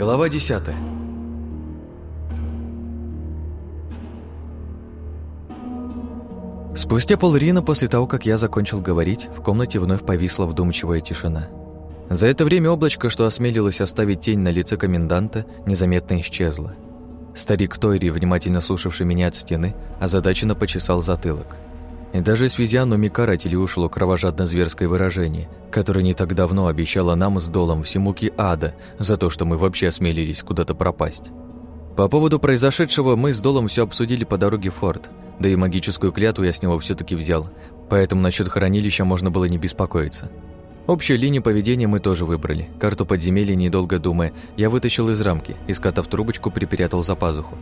Глава 10 Спустя полрина после того, как я закончил говорить, в комнате вновь повисла вдумчивая тишина. За это время облачко, что осмелилось оставить тень на лице коменданта, незаметно исчезло. Старик Тойри, внимательно слушавший меня от стены, озадаченно почесал затылок. И даже с физиономии карателей ушло кровожадно-зверское выражение, которое не так давно обещало нам с долом все муки ада за то, что мы вообще осмелились куда-то пропасть. По поводу произошедшего мы с Долом все обсудили по дороге в форт, да и магическую клятву я с него все таки взял, поэтому насчет хранилища можно было не беспокоиться. Общую линию поведения мы тоже выбрали. Карту подземелья, недолго думая, я вытащил из рамки и, скатав трубочку, припрятал за пазуху.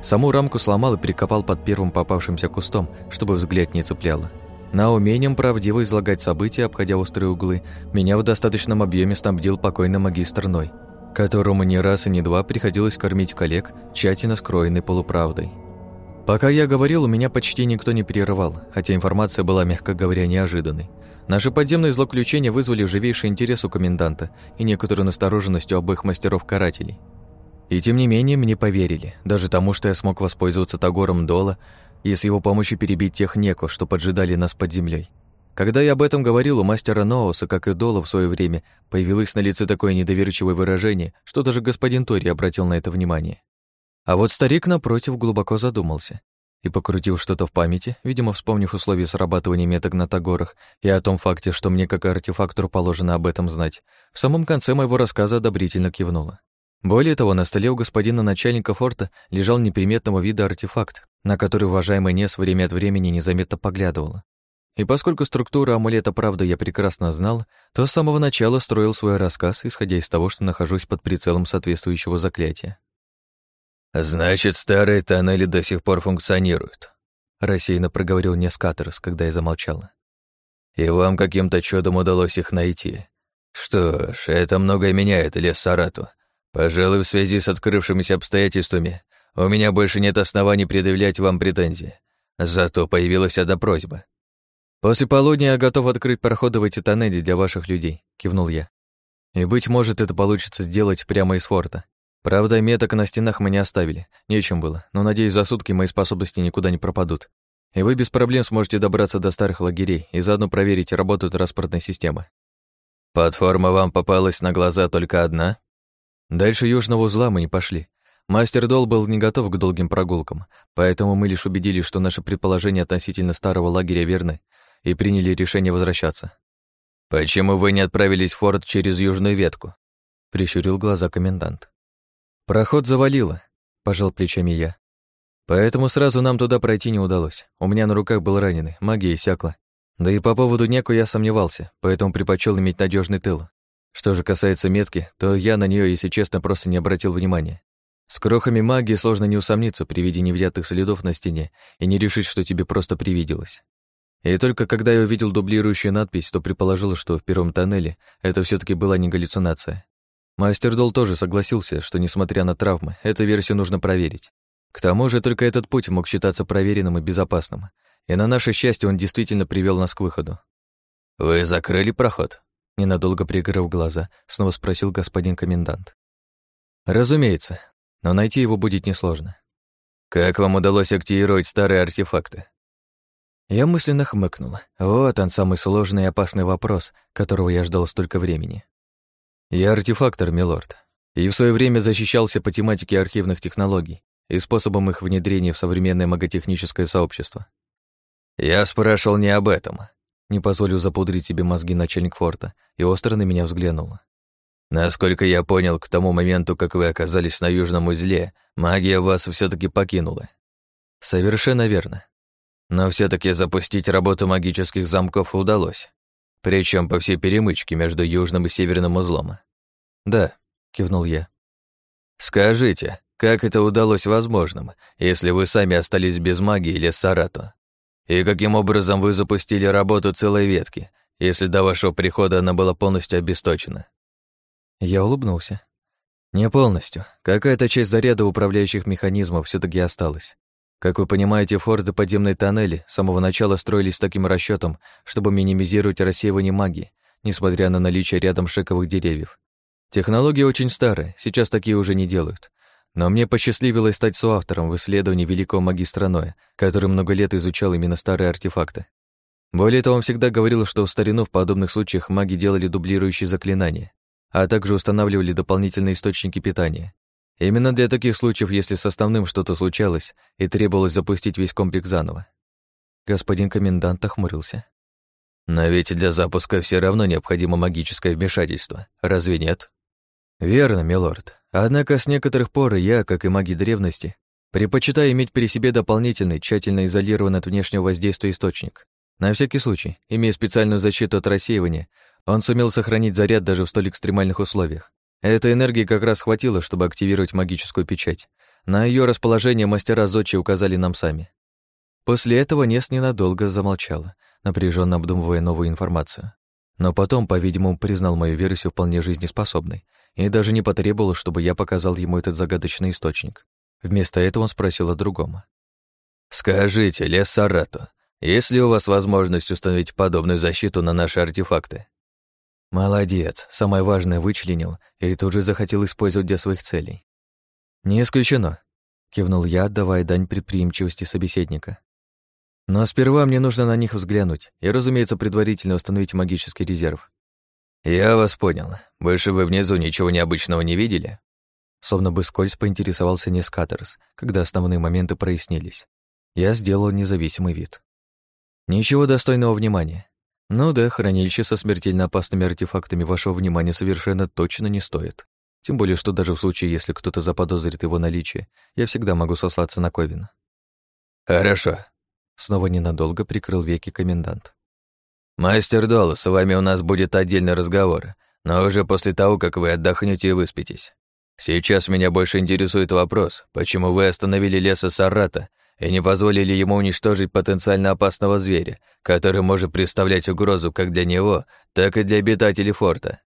Саму рамку сломал и прикопал под первым попавшимся кустом, чтобы взгляд не цепляло. На умением правдиво излагать события, обходя острые углы, меня в достаточном объеме снабдил покойный магистр Ной, которому не раз и не два приходилось кормить коллег, тщательно скроенной полуправдой. Пока я говорил, у меня почти никто не перерывал, хотя информация была, мягко говоря, неожиданной. Наши подземные злоключения вызвали живейший интерес у коменданта и некоторую настороженность у обоих мастеров-карателей – и тем не менее мне поверили, даже тому, что я смог воспользоваться Тагором Дола и с его помощью перебить тех неко, что поджидали нас под землей. Когда я об этом говорил, у мастера Ноуса, как и Дола в свое время, появилось на лице такое недоверчивое выражение, что даже господин Тори обратил на это внимание. А вот старик, напротив, глубоко задумался и, покрутив что-то в памяти, видимо, вспомнив условия срабатывания меток на Тагорах и о том факте, что мне как артефактору положено об этом знать, в самом конце моего рассказа одобрительно кивнула. Более того, на столе у господина начальника форта лежал неприметного вида артефакт, на который уважаемый Нес время от времени незаметно поглядывала. И поскольку структура амулета правда я прекрасно знал, то с самого начала строил свой рассказ, исходя из того, что нахожусь под прицелом соответствующего заклятия. «Значит, старые тоннели до сих пор функционируют», — рассеянно проговорил Нескаторос, когда я замолчала. «И вам каким-то чудом удалось их найти. Что ж, это многое меняет, Лес Сарату. Пожалуй, в связи с открывшимися обстоятельствами у меня больше нет оснований предъявлять вам претензии. Зато появилась одна просьба. «После полудня я готов открыть проходы в эти тоннели для ваших людей», — кивнул я. «И, быть может, это получится сделать прямо из форта. Правда, меток на стенах мы не оставили, нечем было, но, надеюсь, за сутки мои способности никуда не пропадут. И вы без проблем сможете добраться до старых лагерей и заодно проверить, работают транспортные системы». «Платформа вам попалась на глаза только одна?» Дальше южного узла мы не пошли. Мастер Дол был не готов к долгим прогулкам, поэтому мы лишь убедились, что наши предположения относительно старого лагеря верны, и приняли решение возвращаться. «Почему вы не отправились в форт через южную ветку?» — прищурил глаза комендант. «Проход завалило», — пожал плечами я. «Поэтому сразу нам туда пройти не удалось. У меня на руках был раненый, магия иссякла. Да и по поводу неку я сомневался, поэтому предпочел иметь надежный тыл. Что же касается метки, то я на нее, если честно, просто не обратил внимания. С крохами магии сложно не усомниться при виде невзятых следов на стене и не решить, что тебе просто привиделось. И только когда я увидел дублирующую надпись, то предположил, что в первом тоннеле это все таки была не галлюцинация. Мастер Дол тоже согласился, что, несмотря на травмы, эту версию нужно проверить. К тому же только этот путь мог считаться проверенным и безопасным, и на наше счастье он действительно привел нас к выходу. «Вы закрыли проход?» Ненадолго прикрыв глаза, снова спросил господин комендант. «Разумеется, но найти его будет несложно». «Как вам удалось активировать старые артефакты?» Я мысленно хмыкнула. Вот он, самый сложный и опасный вопрос, которого я ждал столько времени. Я артефактор, милорд, и в свое время защищался по тематике архивных технологий и способом их внедрения в современное маготехническое сообщество. Я спрашивал не об этом. Не позволил запудрить себе мозги начальник форта и остро на меня взглянула. Насколько я понял, к тому моменту, как вы оказались на южном узле, магия вас все таки покинула. Совершенно верно. Но все таки запустить работу магических замков удалось. Причем по всей перемычке между южным и северным узлом. Да, кивнул я. Скажите, как это удалось возможным, если вы сами остались без магии или Сарату? И каким образом вы запустили работу целой ветки, если до вашего прихода она была полностью обесточена? Я улыбнулся. Не полностью. Какая-то часть заряда управляющих механизмов все таки осталась. Как вы понимаете, форты подземные тоннели с самого начала строились с таким расчетом, чтобы минимизировать рассеивание магии, несмотря на наличие рядом шековых деревьев. Технология очень старая, сейчас такие уже не делают. Но мне посчастливилось стать соавтором в исследовании великого магистра Ноя, который много лет изучал именно старые артефакты. Более того, он всегда говорил, что в старину в подобных случаях маги делали дублирующие заклинания, а также устанавливали дополнительные источники питания. Именно для таких случаев, если с основным что-то случалось и требовалось запустить весь комплекс заново. Господин комендант охмурился. Но ведь для запуска все равно необходимо магическое вмешательство, разве нет? Верно, милорд. Однако с некоторых пор я, как и маги древности, предпочитаю иметь при себе дополнительный, тщательно изолированный от внешнего воздействия источник. На всякий случай, имея специальную защиту от рассеивания, он сумел сохранить заряд даже в столь экстремальных условиях. Этой энергии как раз хватило, чтобы активировать магическую печать. На ее расположение мастера Зодчи указали нам сами. После этого Нес ненадолго замолчала, напряженно обдумывая новую информацию. Но потом, по-видимому, признал мою версию вполне жизнеспособной и даже не потребовал, чтобы я показал ему этот загадочный источник. Вместо этого он спросил о другом. «Скажите, Лес Сарато, есть ли у вас возможность установить подобную защиту на наши артефакты?» Молодец, самое важное вычленил и тут же захотел использовать для своих целей. Не исключено, кивнул я, отдавая дань предприимчивости собеседника. Но сперва мне нужно на них взглянуть и, разумеется, предварительно установить магический резерв. «Я вас понял. Больше вы внизу ничего необычного не видели?» Словно бы скользь поинтересовался Нескатерс, когда основные моменты прояснились. Я сделал независимый вид. Ничего достойного внимания. Ну да, хранилище со смертельно опасными артефактами вашего внимания совершенно точно не стоит. Тем более, что даже в случае, если кто-то заподозрит его наличие, я всегда могу сослаться на Ковина. «Хорошо». Снова ненадолго прикрыл веки комендант. «Мастер Дол, с вами у нас будет отдельный разговор, но уже после того, как вы отдохнете и выспитесь. Сейчас меня больше интересует вопрос, почему вы остановили леса Сарата и не позволили ему уничтожить потенциально опасного зверя, который может представлять угрозу как для него, так и для обитателей форта.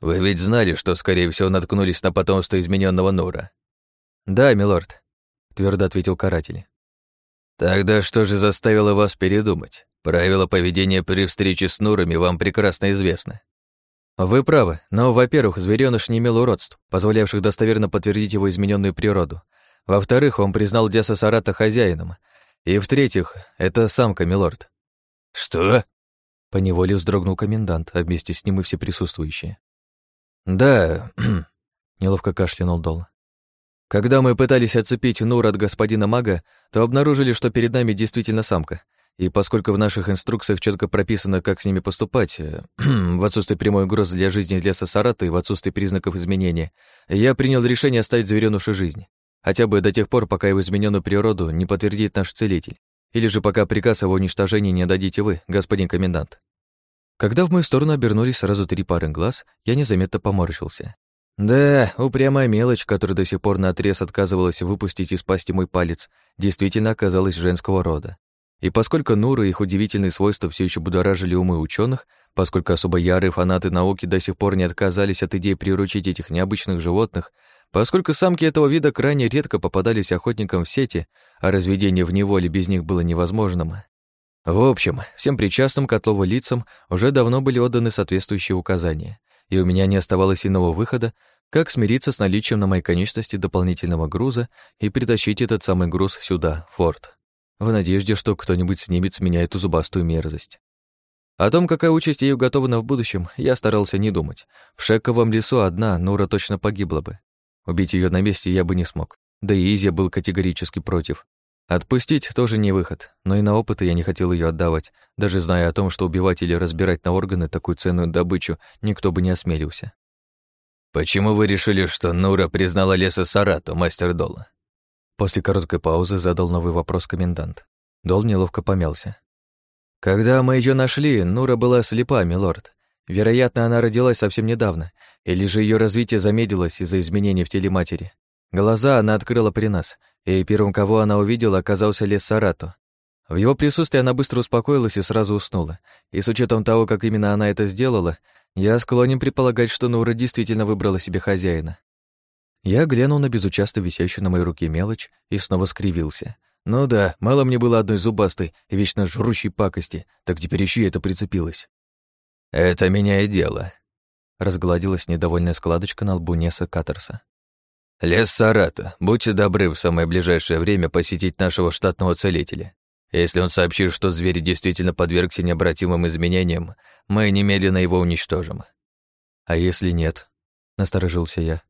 Вы ведь знали, что, скорее всего, наткнулись на потомство измененного Нура?» «Да, милорд», — твердо ответил каратель. «Тогда что же заставило вас передумать? Правила поведения при встрече с Нурами вам прекрасно известны». «Вы правы, но, во-первых, зверёныш не имел уродств, позволявших достоверно подтвердить его измененную природу, во-вторых, он признал Деса Сарата хозяином. И в-третьих, это самка, милорд. Что? Поневоле вздрогнул комендант, а вместе с ним и все присутствующие. Да, неловко кашлянул Дол. Когда мы пытались отцепить Нур от господина мага, то обнаружили, что перед нами действительно самка. И поскольку в наших инструкциях четко прописано, как с ними поступать, в отсутствие прямой угрозы для жизни леса Сарата и в отсутствие признаков изменения, я принял решение оставить зверёнушу жизнь. Хотя бы до тех пор, пока его измененную природу не подтвердит наш целитель. Или же пока приказ о его уничтожении не дадите вы, господин комендант. Когда в мою сторону обернулись сразу три пары глаз, я незаметно поморщился. Да, упрямая мелочь, которая до сих пор наотрез отказывалась выпустить из пасти мой палец, действительно оказалась женского рода. И поскольку Нуры и их удивительные свойства все еще будоражили умы ученых, поскольку особо ярые фанаты науки до сих пор не отказались от идеи приручить этих необычных животных, Поскольку самки этого вида крайне редко попадались охотникам в сети, а разведение в неволе без них было невозможным. В общем, всем причастным к отлову лицам уже давно были отданы соответствующие указания, и у меня не оставалось иного выхода, как смириться с наличием на моей конечности дополнительного груза и притащить этот самый груз сюда, в форт, в надежде, что кто-нибудь снимет с меня эту зубастую мерзость. О том, какая участь ей уготована в будущем, я старался не думать. В Шековом лесу одна Нура точно погибла бы. Убить ее на месте я бы не смог. Да и Изя был категорически против. Отпустить тоже не выход, но и на опыты я не хотел ее отдавать, даже зная о том, что убивать или разбирать на органы такую ценную добычу никто бы не осмелился. «Почему вы решили, что Нура признала леса Сарату, мастер Дола?» После короткой паузы задал новый вопрос комендант. Дол неловко помялся. «Когда мы ее нашли, Нура была слепа, милорд. Вероятно, она родилась совсем недавно, или же ее развитие замедлилось из-за изменений в теле матери. Глаза она открыла при нас, и первым, кого она увидела, оказался лес Сарато. В его присутствии она быстро успокоилась и сразу уснула. И с учетом того, как именно она это сделала, я склонен предполагать, что Нура действительно выбрала себе хозяина. Я глянул на безучастно висящую на моей руке мелочь и снова скривился. Ну да, мало мне было одной зубастой и вечно жрущей пакости, так теперь еще и это прицепилось. «Это меняет дело», разгладилась недовольная складочка на лбу Неса Каттерса. «Лес Сарата, будьте добры в самое ближайшее время посетить нашего штатного целителя. Если он сообщит, что зверь действительно подвергся необратимым изменениям, мы немедленно его уничтожим». «А если нет?» — насторожился я.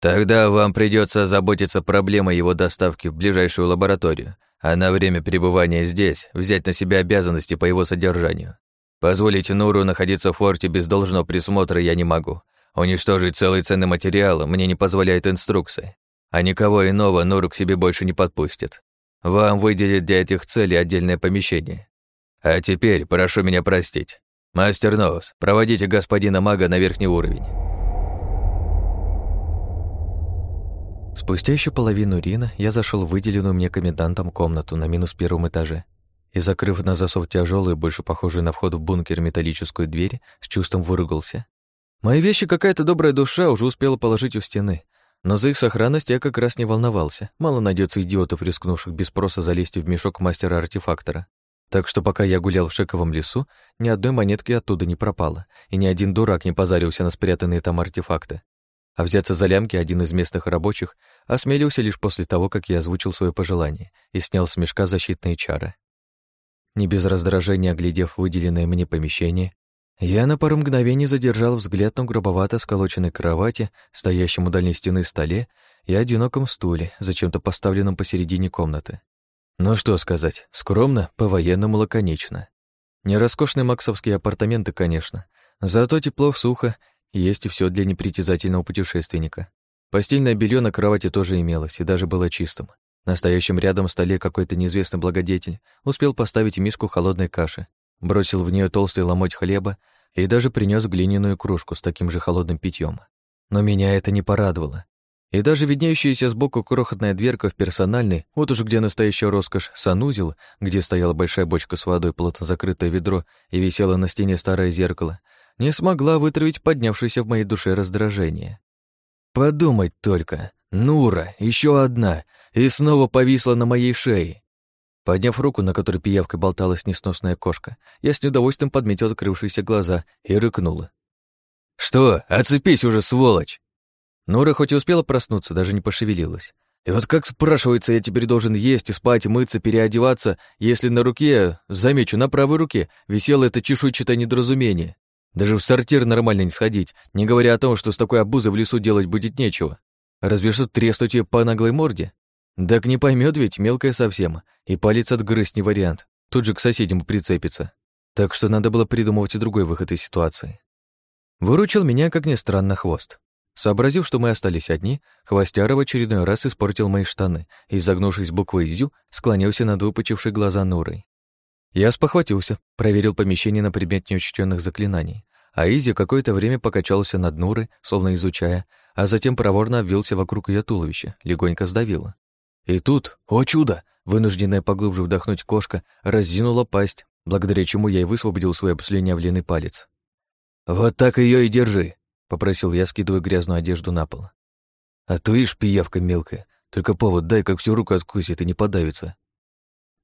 «Тогда вам придется озаботиться проблемой его доставки в ближайшую лабораторию, а на время пребывания здесь взять на себя обязанности по его содержанию. Позволить Нуру находиться в форте без должного присмотра я не могу. Уничтожить целый ценный материал мне не позволяет инструкции. А никого иного Нуру к себе больше не подпустит. Вам выделят для этих целей отдельное помещение. А теперь прошу меня простить. Мастер Ноус, проводите господина мага на верхний уровень. Спустя еще половину Рина я зашел в выделенную мне комендантом комнату на минус первом этаже и, закрыв на засов тяжелую, больше похожую на вход в бункер металлическую дверь, с чувством выругался. Мои вещи какая-то добрая душа уже успела положить у стены, но за их сохранность я как раз не волновался. Мало найдется идиотов, рискнувших без спроса залезть в мешок мастера-артефактора. Так что пока я гулял в Шековом лесу, ни одной монетки оттуда не пропало, и ни один дурак не позарился на спрятанные там артефакты. А взяться за лямки один из местных рабочих осмелился лишь после того, как я озвучил свое пожелание и снял с мешка защитные чары. Не без раздражения оглядев выделенное мне помещение, я на пару мгновений задержал взгляд на грубовато сколоченной кровати, стоящем у дальней стены столе и одиноком стуле, зачем-то поставленном посередине комнаты. Ну что сказать, скромно, по-военному лаконично. Не роскошные максовские апартаменты, конечно, зато тепло, сухо, есть и все для непритязательного путешественника. Постельное белье на кровати тоже имелось и даже было чистым. На стоящем рядом столе какой-то неизвестный благодетель успел поставить миску холодной каши, бросил в нее толстый ломоть хлеба и даже принес глиняную кружку с таким же холодным питьем. Но меня это не порадовало. И даже виднеющаяся сбоку крохотная дверка в персональный, вот уж где настоящая роскошь, санузел, где стояла большая бочка с водой, плотно закрытое ведро и висело на стене старое зеркало, не смогла вытравить поднявшееся в моей душе раздражение. Подумать только, Нура, еще одна, и снова повисла на моей шее. Подняв руку, на которой пиявкой болталась несносная кошка, я с неудовольствием подметил открывшиеся глаза и рыкнула. «Что? Отцепись уже, сволочь!» Нора хоть и успела проснуться, даже не пошевелилась. И вот как, спрашивается, я теперь должен есть, спать, мыться, переодеваться, если на руке, замечу, на правой руке, висело это чешуйчатое недоразумение. Даже в сортир нормально не сходить, не говоря о том, что с такой обузой в лесу делать будет нечего. Разве что треснуть ее по наглой морде. Так не поймет ведь, мелкая совсем, и палец отгрызть не вариант, тут же к соседям прицепится. Так что надо было придумывать и другой выход из ситуации. Выручил меня, как ни странно, хвост. Сообразив, что мы остались одни, Хвостяра в очередной раз испортил мои штаны и, загнувшись буквой «зю», склонился над выпучившей глаза Нурой. Я спохватился, проверил помещение на предмет неучтенных заклинаний, а Изи какое-то время покачался над Нурой, словно изучая, а затем проворно обвился вокруг ее туловища, легонько сдавила. И тут, о чудо, вынужденная поглубже вдохнуть кошка разинула пасть, благодаря чему я и высвободил свой обслюнявленный палец. «Вот так ее и держи», — попросил я, скидывая грязную одежду на пол. «А то ишь, пиявка мелкая, только повод дай, как всю руку откусит и не подавится».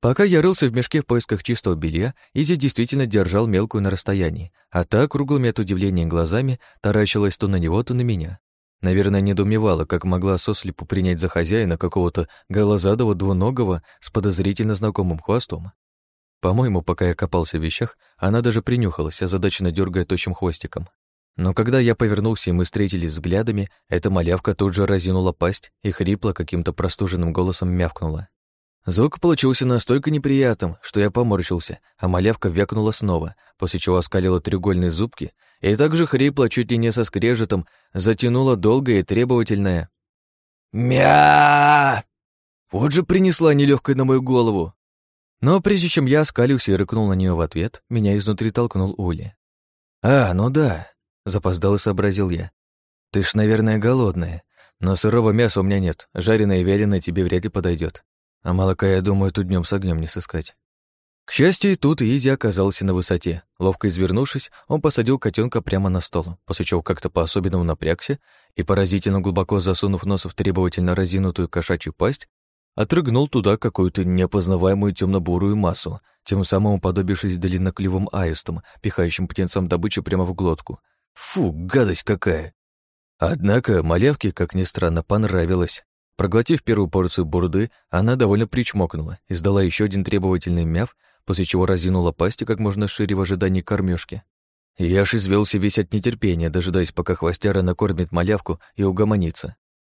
Пока я рылся в мешке в поисках чистого белья, Изи действительно держал мелкую на расстоянии, а та, круглыми от удивления глазами, таращилась то на него, то на меня. Наверное, недоумевала, как могла сослепу принять за хозяина какого-то голозадого двуногого с подозрительно знакомым хвостом. По-моему, пока я копался в вещах, она даже принюхалась, озадаченно дергая тощим хвостиком. Но когда я повернулся, и мы встретились взглядами, эта малявка тут же разинула пасть и хрипло каким-то простуженным голосом мявкнула. Звук получился настолько неприятным, что я поморщился, а малявка вякнула снова, после чего оскалила треугольные зубки и также хрипло, чуть ли не со скрежетом, затянула долгое и требовательное «Мя!». Вот же принесла нелегкой на мою голову. Но прежде чем я оскалился и рыкнул на нее в ответ, меня изнутри толкнул Ули. «А, ну да», — запоздал и сообразил я. «Ты ж, наверное, голодная, но сырого мяса у меня нет, жареное и вяленое тебе вряд ли подойдет. А молока, я думаю, тут днем с огнем не сыскать. К счастью, тут Изи оказался на высоте. Ловко извернувшись, он посадил котенка прямо на стол, после чего как-то по-особенному напрягся и, поразительно глубоко засунув нос в требовательно разинутую кошачью пасть, отрыгнул туда какую-то неопознаваемую темно-бурую массу, тем самым уподобившись длинноклювым аистом, пихающим птенцам добычу прямо в глотку. Фу, гадость какая! Однако малявке, как ни странно, понравилось. Проглотив первую порцию бурды, она довольно причмокнула, издала еще один требовательный мяв, после чего разинула пасть как можно шире в ожидании кормежки. Я аж извелся весь от нетерпения, дожидаясь, пока хвостяра накормит малявку и угомонится.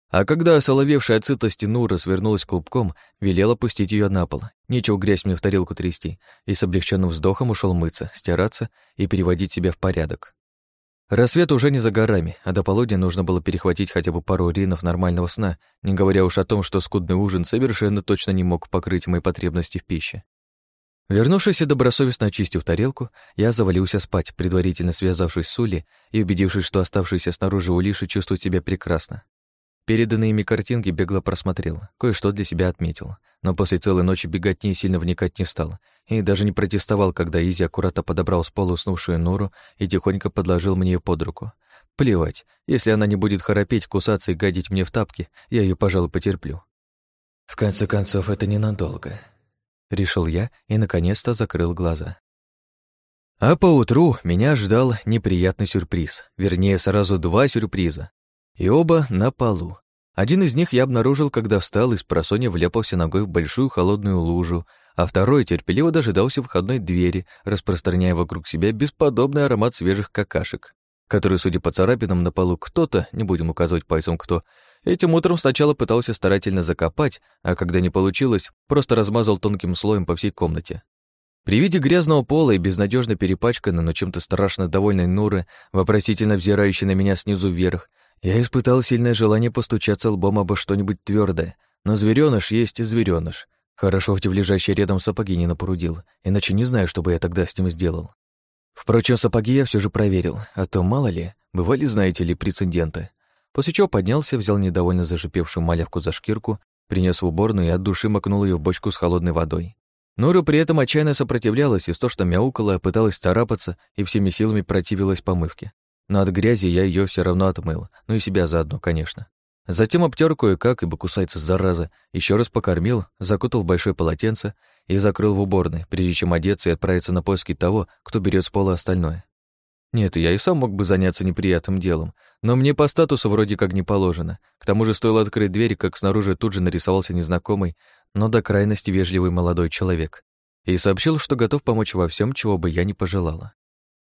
А когда осоловевшая от сытости Нура свернулась клубком, велела пустить ее на пол. Нечего грязь мне в тарелку трясти, и с облегченным вздохом ушел мыться, стираться и переводить себя в порядок. Рассвет уже не за горами, а до полудня нужно было перехватить хотя бы пару уринов нормального сна, не говоря уж о том, что скудный ужин совершенно точно не мог покрыть мои потребности в пище. Вернувшись и добросовестно очистив тарелку, я завалился спать, предварительно связавшись с Ули и убедившись, что оставшиеся снаружи Улиши чувствуют себя прекрасно. Переданные ими картинки бегло просмотрел, кое-что для себя отметил, но после целой ночи беготни сильно вникать не стал, и даже не протестовал, когда Изи аккуратно подобрал с пола уснувшую нору и тихонько подложил мне ее под руку. Плевать, если она не будет храпеть, кусаться и гадить мне в тапки, я ее, пожалуй, потерплю. В конце концов, это ненадолго, решил я и наконец-то закрыл глаза. А поутру меня ждал неприятный сюрприз, вернее, сразу два сюрприза и оба на полу. Один из них я обнаружил, когда встал и с просонья вляпался ногой в большую холодную лужу, а второй терпеливо дожидался входной двери, распространяя вокруг себя бесподобный аромат свежих какашек, который, судя по царапинам на полу, кто-то, не будем указывать пальцем кто, этим утром сначала пытался старательно закопать, а когда не получилось, просто размазал тонким слоем по всей комнате. При виде грязного пола и безнадежно перепачканной, но чем-то страшно довольной Нуры, вопросительно взирающей на меня снизу вверх, я испытал сильное желание постучаться лбом обо что-нибудь твердое, но зверёныш есть зверёныш. Хорошо, хоть в лежащие рядом сапоги не напорудил, иначе не знаю, что бы я тогда с ним сделал. Впрочем, сапоги я все же проверил, а то, мало ли, бывали, знаете ли, прецеденты. После чего поднялся, взял недовольно зашипевшую малявку за шкирку, принес в уборную и от души макнул ее в бочку с холодной водой. Нора при этом отчаянно сопротивлялась, и то, что мяукала, пыталась царапаться и всеми силами противилась помывке. Но от грязи я ее все равно отмыл, ну и себя заодно, конечно. Затем обтер кое-как, ибо кусается зараза, еще раз покормил, закутал в большое полотенце и закрыл в уборной, прежде чем одеться и отправиться на поиски того, кто берет с пола остальное. Нет, я и сам мог бы заняться неприятным делом, но мне по статусу вроде как не положено. К тому же стоило открыть дверь, как снаружи тут же нарисовался незнакомый, но до крайности вежливый молодой человек. И сообщил, что готов помочь во всем, чего бы я не пожелала.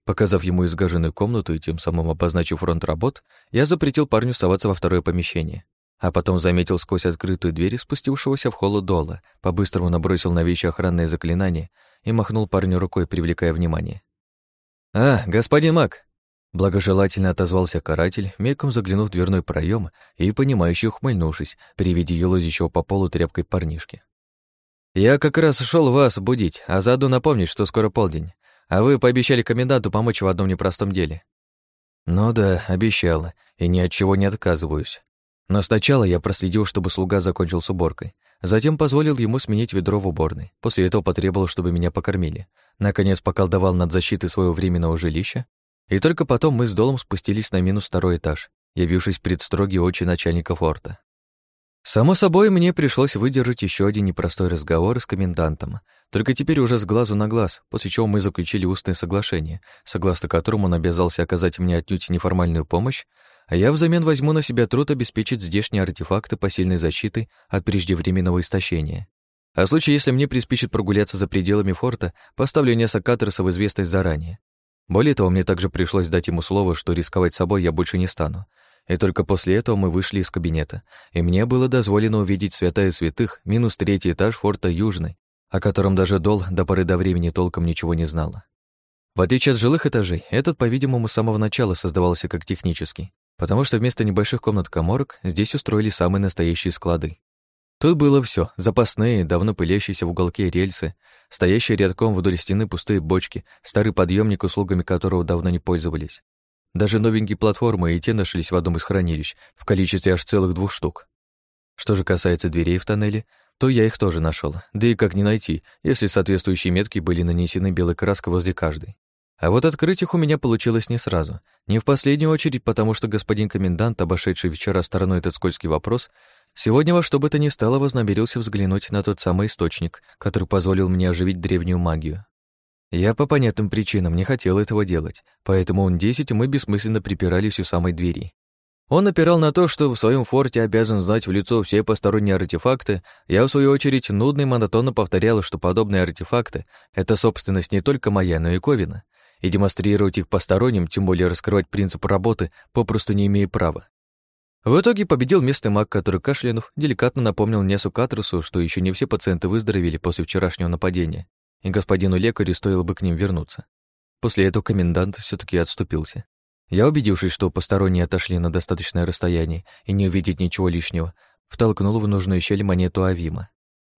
Показав ему изгаженную комнату и тем самым обозначив фронт работ, я запретил парню соваться во второе помещение. А потом заметил сквозь открытую дверь спустившегося в холл Дола, по-быстрому набросил на вещи охранное заклинание и махнул парню рукой, привлекая внимание. «А, господин Мак!» Благожелательно отозвался каратель, мельком заглянув в дверной проем и, понимающе ухмыльнувшись, при виде елозящего по полу тряпкой парнишки. «Я как раз шел вас будить, а заодно напомнить, что скоро полдень. А вы пообещали коменданту помочь в одном непростом деле. Ну да, обещала, и ни от чего не отказываюсь. Но сначала я проследил, чтобы слуга закончил с уборкой. Затем позволил ему сменить ведро в уборной. После этого потребовал, чтобы меня покормили. Наконец поколдовал над защитой своего временного жилища. И только потом мы с Долом спустились на минус второй этаж, явившись пред строгие очи начальника форта. Само собой, мне пришлось выдержать еще один непростой разговор с комендантом, только теперь уже с глазу на глаз, после чего мы заключили устное соглашение, согласно которому он обязался оказать мне отнюдь неформальную помощь, а я взамен возьму на себя труд обеспечить здешние артефакты посильной защиты от преждевременного истощения. А в случае, если мне приспичит прогуляться за пределами форта, поставлю несколько катерсов в известность заранее. Более того, мне также пришлось дать ему слово, что рисковать собой я больше не стану, и только после этого мы вышли из кабинета, и мне было дозволено увидеть святая святых минус третий этаж форта Южный, о котором даже Дол до поры до времени толком ничего не знала. В отличие от жилых этажей, этот, по-видимому, с самого начала создавался как технический, потому что вместо небольших комнат коморок здесь устроили самые настоящие склады. Тут было все: запасные, давно пылящиеся в уголке рельсы, стоящие рядком вдоль стены пустые бочки, старый подъемник, услугами которого давно не пользовались, даже новенькие платформы и те нашлись в одном из хранилищ, в количестве аж целых двух штук. Что же касается дверей в тоннеле, то я их тоже нашел. Да и как не найти, если соответствующие метки были нанесены белой краской возле каждой. А вот открыть их у меня получилось не сразу. Не в последнюю очередь, потому что господин комендант, обошедший вчера стороной этот скользкий вопрос, сегодня во что бы то ни стало вознамерился взглянуть на тот самый источник, который позволил мне оживить древнюю магию. Я по понятным причинам не хотел этого делать, поэтому он 10 мы бессмысленно припирались у самой двери. Он опирал на то, что в своем форте обязан знать в лицо все посторонние артефакты, я, в свою очередь, нудно и монотонно повторял, что подобные артефакты — это собственность не только моя, но и Ковина, и демонстрировать их посторонним, тем более раскрывать принцип работы, попросту не имею права. В итоге победил местный маг, который кашлянув деликатно напомнил Несу Катрусу, что еще не все пациенты выздоровели после вчерашнего нападения, и господину лекарю стоило бы к ним вернуться. После этого комендант все таки отступился. Я, убедившись, что посторонние отошли на достаточное расстояние и не увидеть ничего лишнего, втолкнул в нужную щель монету Авима.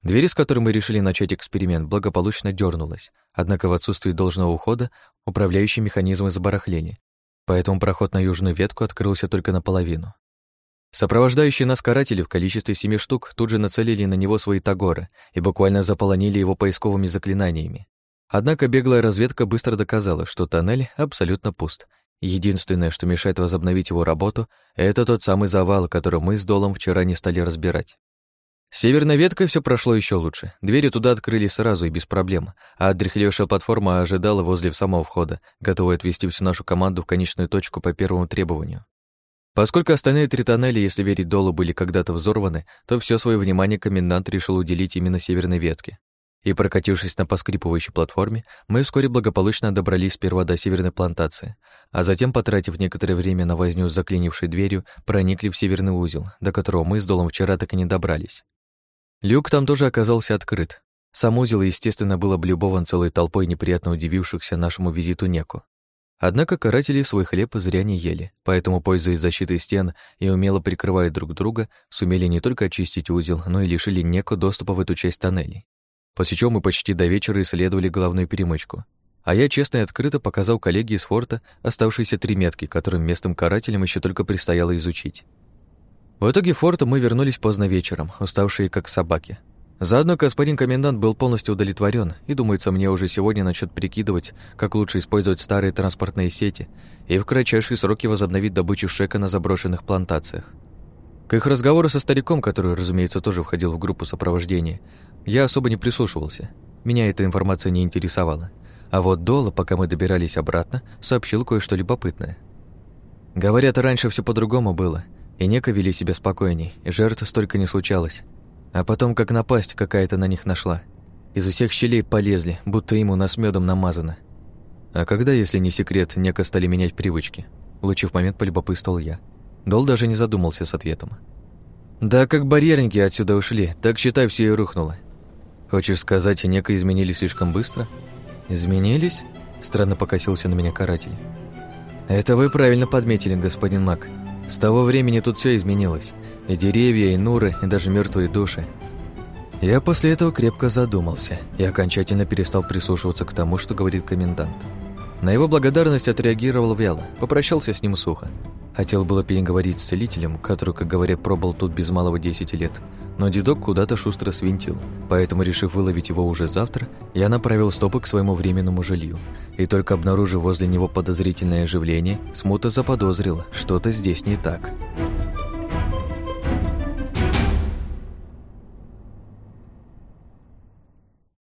Дверь, с которой мы решили начать эксперимент, благополучно дернулась, однако в отсутствии должного ухода управляющие механизмы забарахлели, поэтому проход на южную ветку открылся только наполовину. Сопровождающие нас каратели в количестве семи штук тут же нацелили на него свои тагоры и буквально заполонили его поисковыми заклинаниями. Однако беглая разведка быстро доказала, что тоннель абсолютно пуст, Единственное, что мешает возобновить его работу, это тот самый завал, который мы с Долом вчера не стали разбирать. С северной веткой все прошло еще лучше. Двери туда открыли сразу и без проблем, а отдряхлевшая платформа ожидала возле самого входа, готовая отвести всю нашу команду в конечную точку по первому требованию. Поскольку остальные три тоннеля, если верить Долу, были когда-то взорваны, то все свое внимание комендант решил уделить именно северной ветке и, прокатившись на поскрипывающей платформе, мы вскоре благополучно добрались сперва до северной плантации, а затем, потратив некоторое время на возню с заклинившей дверью, проникли в северный узел, до которого мы с Долом вчера так и не добрались. Люк там тоже оказался открыт. Сам узел, естественно, был облюбован целой толпой неприятно удивившихся нашему визиту Неку. Однако каратели свой хлеб зря не ели, поэтому, пользуясь защитой стен и умело прикрывая друг друга, сумели не только очистить узел, но и лишили Неку доступа в эту часть тоннелей после чего мы почти до вечера исследовали главную перемычку. А я честно и открыто показал коллеге из форта оставшиеся три метки, которым местным карателям еще только предстояло изучить. В итоге форта мы вернулись поздно вечером, уставшие как собаки. Заодно господин комендант был полностью удовлетворен, и, думается, мне уже сегодня начнет прикидывать, как лучше использовать старые транспортные сети и в кратчайшие сроки возобновить добычу шека на заброшенных плантациях. К их разговору со стариком, который, разумеется, тоже входил в группу сопровождения, я особо не прислушивался. Меня эта информация не интересовала. А вот Дола, пока мы добирались обратно, сообщил кое-что любопытное. Говорят, раньше все по-другому было, и неко вели себя спокойней, и жертв столько не случалось. А потом как напасть какая-то на них нашла. Из всех щелей полезли, будто ему нас медом намазано. А когда, если не секрет, неко стали менять привычки? Лучив момент полюбопытствовал я. Дол даже не задумался с ответом. «Да как барьерники отсюда ушли, так считай, все и рухнуло. Хочешь сказать, неко изменились слишком быстро? Изменились? Странно покосился на меня каратель. Это вы правильно подметили, господин Мак. С того времени тут все изменилось. И деревья, и нуры, и даже мертвые души. Я после этого крепко задумался и окончательно перестал прислушиваться к тому, что говорит комендант. На его благодарность отреагировал вяло, попрощался с ним сухо. Хотел было переговорить с целителем, который, как говорят, пробыл тут без малого 10 лет, но дедок куда-то шустро свинтил, поэтому, решив выловить его уже завтра, я направил стопы к своему временному жилью. И только обнаружив возле него подозрительное оживление, смута заподозрила, что-то здесь не так.